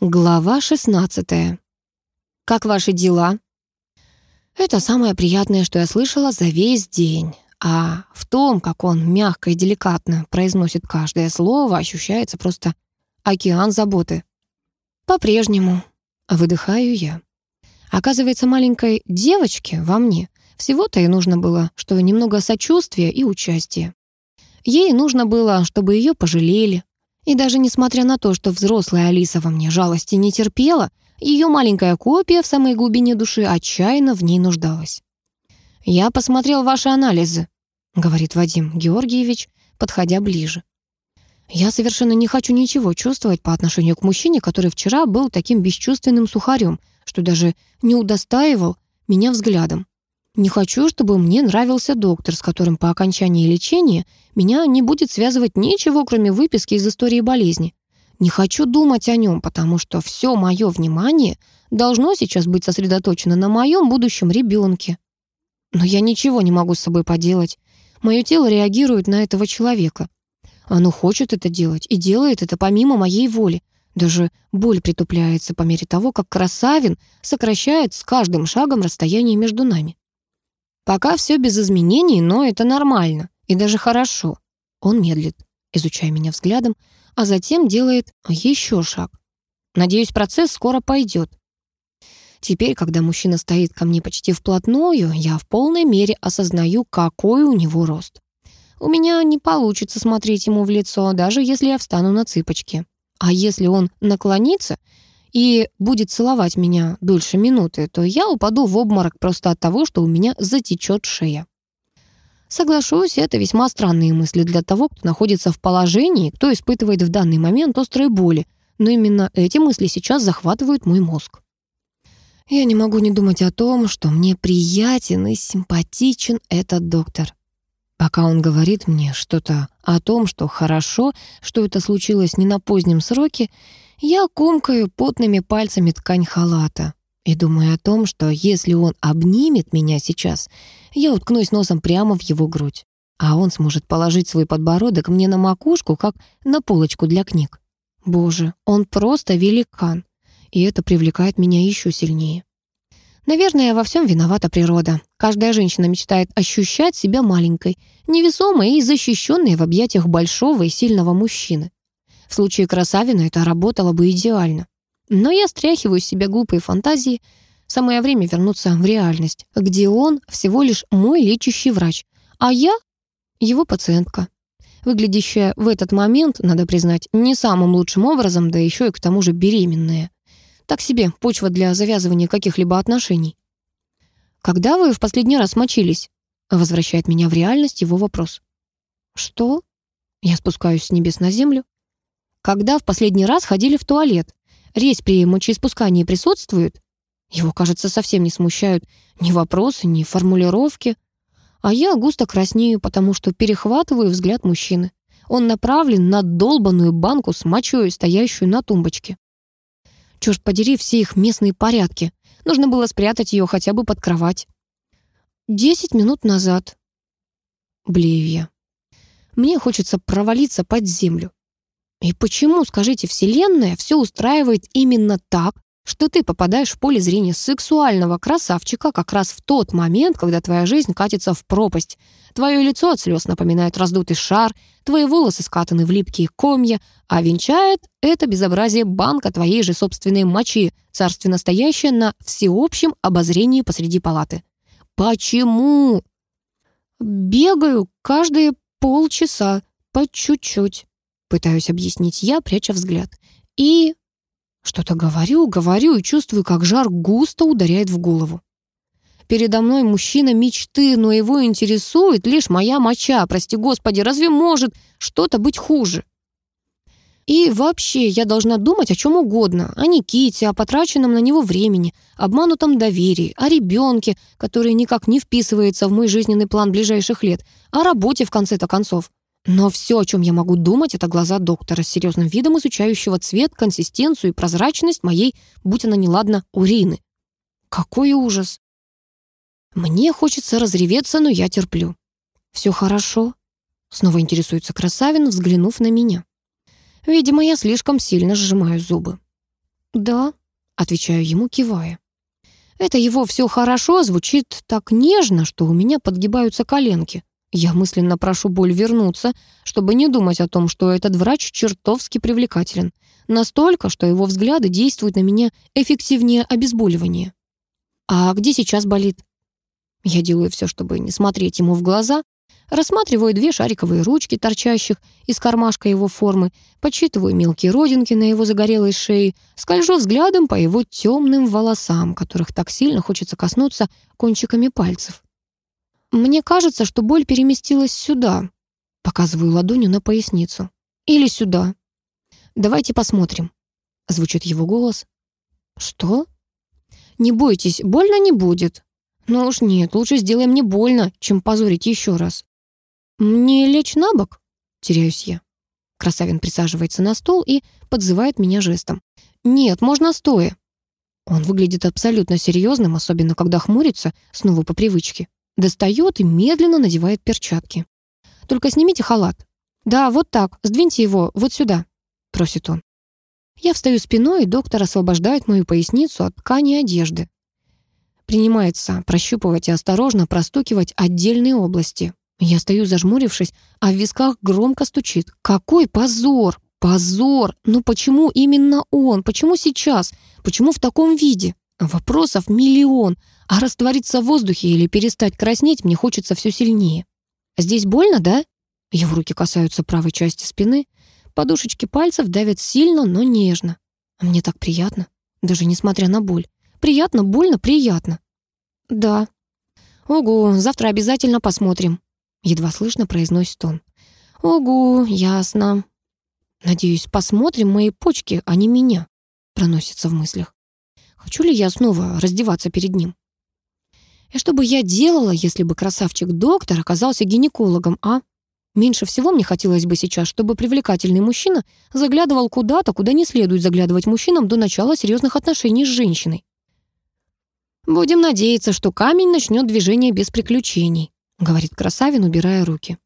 Глава 16. Как ваши дела? Это самое приятное, что я слышала за весь день. А в том, как он мягко и деликатно произносит каждое слово, ощущается просто океан заботы. По-прежнему выдыхаю я. Оказывается, маленькой девочке во мне всего-то и нужно было, что немного сочувствия и участия. Ей нужно было, чтобы ее пожалели, и даже несмотря на то, что взрослая Алиса во мне жалости не терпела, ее маленькая копия в самой глубине души отчаянно в ней нуждалась. «Я посмотрел ваши анализы», — говорит Вадим Георгиевич, подходя ближе. «Я совершенно не хочу ничего чувствовать по отношению к мужчине, который вчера был таким бесчувственным сухарем, что даже не удостаивал меня взглядом. Не хочу, чтобы мне нравился доктор, с которым по окончании лечения меня не будет связывать ничего, кроме выписки из истории болезни. Не хочу думать о нем, потому что все мое внимание должно сейчас быть сосредоточено на моем будущем ребенке. Но я ничего не могу с собой поделать. Мое тело реагирует на этого человека. Оно хочет это делать и делает это помимо моей воли. Даже боль притупляется по мере того, как красавин сокращает с каждым шагом расстояние между нами. Пока все без изменений, но это нормально и даже хорошо. Он медлит, изучая меня взглядом, а затем делает еще шаг. Надеюсь, процесс скоро пойдет. Теперь, когда мужчина стоит ко мне почти вплотную, я в полной мере осознаю, какой у него рост. У меня не получится смотреть ему в лицо, даже если я встану на цыпочки. А если он наклонится, и будет целовать меня дольше минуты, то я упаду в обморок просто от того, что у меня затечет шея. Соглашусь, это весьма странные мысли для того, кто находится в положении, кто испытывает в данный момент острые боли, но именно эти мысли сейчас захватывают мой мозг. Я не могу не думать о том, что мне приятен и симпатичен этот доктор. Пока он говорит мне что-то о том, что хорошо, что это случилось не на позднем сроке, я комкаю потными пальцами ткань халата и думаю о том, что если он обнимет меня сейчас, я уткнусь носом прямо в его грудь, а он сможет положить свой подбородок мне на макушку, как на полочку для книг. Боже, он просто великан, и это привлекает меня еще сильнее. Наверное, во всем виновата природа. Каждая женщина мечтает ощущать себя маленькой, невесомой и защищенной в объятиях большого и сильного мужчины. В случае Красавина это работало бы идеально. Но я стряхиваю с себя глупые фантазии. Самое время вернуться в реальность, где он всего лишь мой лечащий врач, а я его пациентка. Выглядящая в этот момент, надо признать, не самым лучшим образом, да еще и к тому же беременная. Так себе почва для завязывания каких-либо отношений. «Когда вы в последний раз мочились?» Возвращает меня в реальность его вопрос. «Что?» Я спускаюсь с небес на землю. Когда в последний раз ходили в туалет? Резь при мочеиспускании присутствует? Его, кажется, совсем не смущают ни вопросы, ни формулировки. А я густо краснею, потому что перехватываю взгляд мужчины. Он направлен на долбанную банку с мочой, стоящую на тумбочке. Черт подери, все их местные порядки. Нужно было спрятать ее хотя бы под кровать. Десять минут назад. Блею. Мне хочется провалиться под землю. И почему, скажите, Вселенная все устраивает именно так, что ты попадаешь в поле зрения сексуального красавчика как раз в тот момент, когда твоя жизнь катится в пропасть. Твое лицо от слез напоминает раздутый шар, твои волосы скатаны в липкие комья, а венчает это безобразие банка твоей же собственной мочи, царственно стоящая на всеобщем обозрении посреди палаты. Почему? Бегаю каждые полчаса, по чуть-чуть. Пытаюсь объяснить я, пряча взгляд. И... Что-то говорю, говорю и чувствую, как жар густо ударяет в голову. Передо мной мужчина мечты, но его интересует лишь моя моча. Прости господи, разве может что-то быть хуже? И вообще, я должна думать о чем угодно. О Никите, о потраченном на него времени, обманутом доверии, о ребенке, который никак не вписывается в мой жизненный план ближайших лет, о работе, в конце-то концов. Но все, о чем я могу думать, это глаза доктора с серьезным видом, изучающего цвет, консистенцию и прозрачность моей, будь она неладна, урины. Какой ужас! Мне хочется разреветься, но я терплю. Все хорошо? Снова интересуется красавин, взглянув на меня. Видимо, я слишком сильно сжимаю зубы. «Да», — отвечаю ему, кивая. Это его все хорошо звучит так нежно, что у меня подгибаются коленки. Я мысленно прошу боль вернуться, чтобы не думать о том, что этот врач чертовски привлекателен. Настолько, что его взгляды действуют на меня эффективнее обезболивания. А где сейчас болит? Я делаю все, чтобы не смотреть ему в глаза, рассматриваю две шариковые ручки, торчащих из кармашка его формы, подсчитываю мелкие родинки на его загорелой шее, скольжу взглядом по его темным волосам, которых так сильно хочется коснуться кончиками пальцев. Мне кажется, что боль переместилась сюда. Показываю ладонью на поясницу. Или сюда. Давайте посмотрим. Звучит его голос. Что? Не бойтесь, больно не будет. Ну уж нет, лучше сделай мне больно, чем позорить еще раз. Мне лечь на бок? Теряюсь я. Красавин присаживается на стол и подзывает меня жестом. Нет, можно стоя. Он выглядит абсолютно серьезным, особенно когда хмурится, снова по привычке. Достает и медленно надевает перчатки. «Только снимите халат». «Да, вот так, сдвиньте его вот сюда», — просит он. Я встаю спиной, и доктор освобождает мою поясницу от ткани одежды. Принимается прощупывать и осторожно простукивать отдельные области. Я стою зажмурившись, а в висках громко стучит. Какой позор! Позор! Ну почему именно он? Почему сейчас? Почему в таком виде? Вопросов миллион, а раствориться в воздухе или перестать краснеть мне хочется все сильнее. Здесь больно, да? Его руки касаются правой части спины. Подушечки пальцев давят сильно, но нежно. Мне так приятно, даже несмотря на боль. Приятно, больно, приятно. Да. Ого, завтра обязательно посмотрим. Едва слышно произносит он. Ого, ясно. Надеюсь, посмотрим мои почки, а не меня. Проносится в мыслях. Хочу ли я снова раздеваться перед ним? И что бы я делала, если бы красавчик-доктор оказался гинекологом, а? Меньше всего мне хотелось бы сейчас, чтобы привлекательный мужчина заглядывал куда-то, куда не следует заглядывать мужчинам до начала серьезных отношений с женщиной. «Будем надеяться, что камень начнет движение без приключений», говорит Красавин, убирая руки.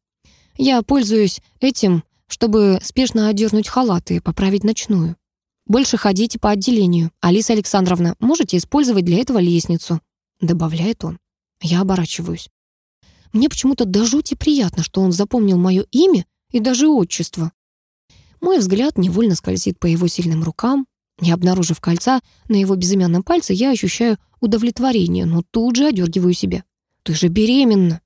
«Я пользуюсь этим, чтобы спешно одернуть халат и поправить ночную. Больше ходите по отделению. Алиса Александровна, можете использовать для этого лестницу», добавляет он. Я оборачиваюсь. Мне почему-то до жути приятно, что он запомнил мое имя и даже отчество. Мой взгляд невольно скользит по его сильным рукам. Не обнаружив кольца на его безымянном пальце, я ощущаю удовлетворение, но тут же одергиваю себя. «Ты же беременна!»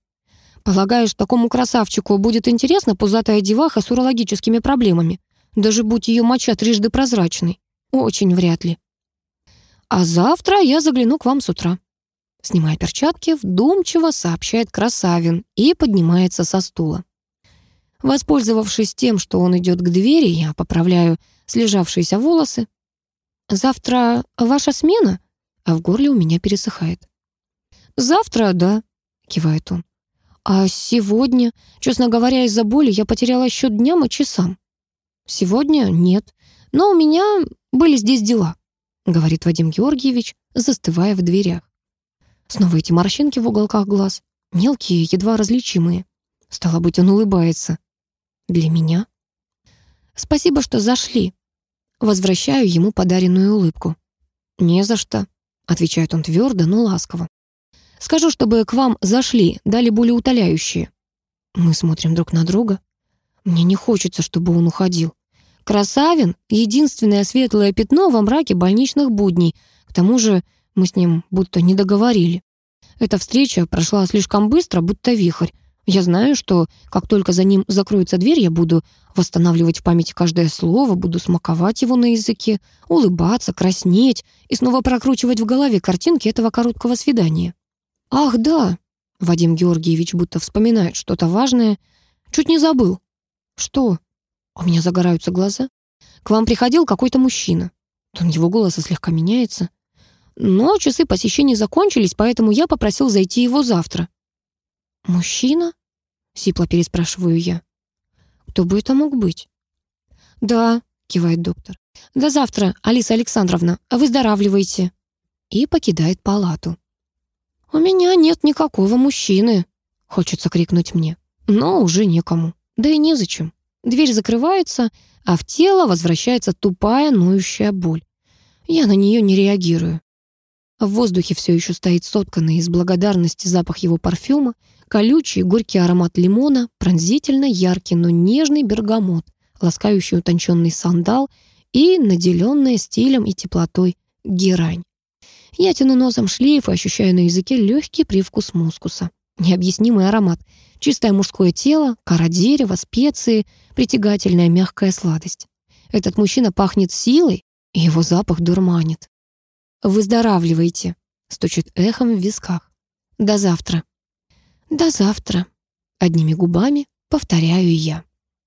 Полагаешь, такому красавчику будет интересна пузатая деваха с урологическими проблемами? Даже будь ее моча трижды прозрачной. Очень вряд ли. А завтра я загляну к вам с утра. Снимая перчатки, вдумчиво сообщает Красавин и поднимается со стула. Воспользовавшись тем, что он идет к двери, я поправляю слежавшиеся волосы. «Завтра ваша смена?» А в горле у меня пересыхает. «Завтра, да», — кивает он. «А сегодня, честно говоря, из-за боли я потеряла счет дням и часам». «Сегодня нет, но у меня были здесь дела», — говорит Вадим Георгиевич, застывая в дверях. Снова эти морщинки в уголках глаз, мелкие, едва различимые. Стало быть, он улыбается. Для меня? Спасибо, что зашли. Возвращаю ему подаренную улыбку. «Не за что», — отвечает он твердо, но ласково. «Скажу, чтобы к вам зашли, дали более утоляющие». Мы смотрим друг на друга. Мне не хочется, чтобы он уходил. Красавин — единственное светлое пятно во мраке больничных будней. К тому же мы с ним будто не договорили. Эта встреча прошла слишком быстро, будто вихрь. Я знаю, что как только за ним закроется дверь, я буду восстанавливать в памяти каждое слово, буду смаковать его на языке, улыбаться, краснеть и снова прокручивать в голове картинки этого короткого свидания. «Ах, да!» — Вадим Георгиевич будто вспоминает что-то важное. «Чуть не забыл». «Что?» У меня загораются глаза. «К вам приходил какой-то мужчина». Тон его голоса слегка меняется. Но часы посещений закончились, поэтому я попросил зайти его завтра. «Мужчина?» — сипло переспрашиваю я. «Кто бы это мог быть?» «Да», — кивает доктор. «До завтра, Алиса Александровна, выздоравливайте». И покидает палату. «У меня нет никакого мужчины», — хочется крикнуть мне. Но уже некому. Да и незачем. Дверь закрывается, а в тело возвращается тупая ноющая боль. Я на нее не реагирую. В воздухе все еще стоит сотканный из благодарности запах его парфюма, колючий горький аромат лимона, пронзительно яркий, но нежный бергамот, ласкающий утонченный сандал и наделенная стилем и теплотой герань. Я тяну носом шлейф и ощущаю на языке легкий привкус мускуса. Необъяснимый аромат. Чистое мужское тело, кора дерева, специи, притягательная мягкая сладость. Этот мужчина пахнет силой, и его запах дурманит. «Выздоравливайте», — стучит эхом в висках. «До завтра». «До завтра», — одними губами повторяю я.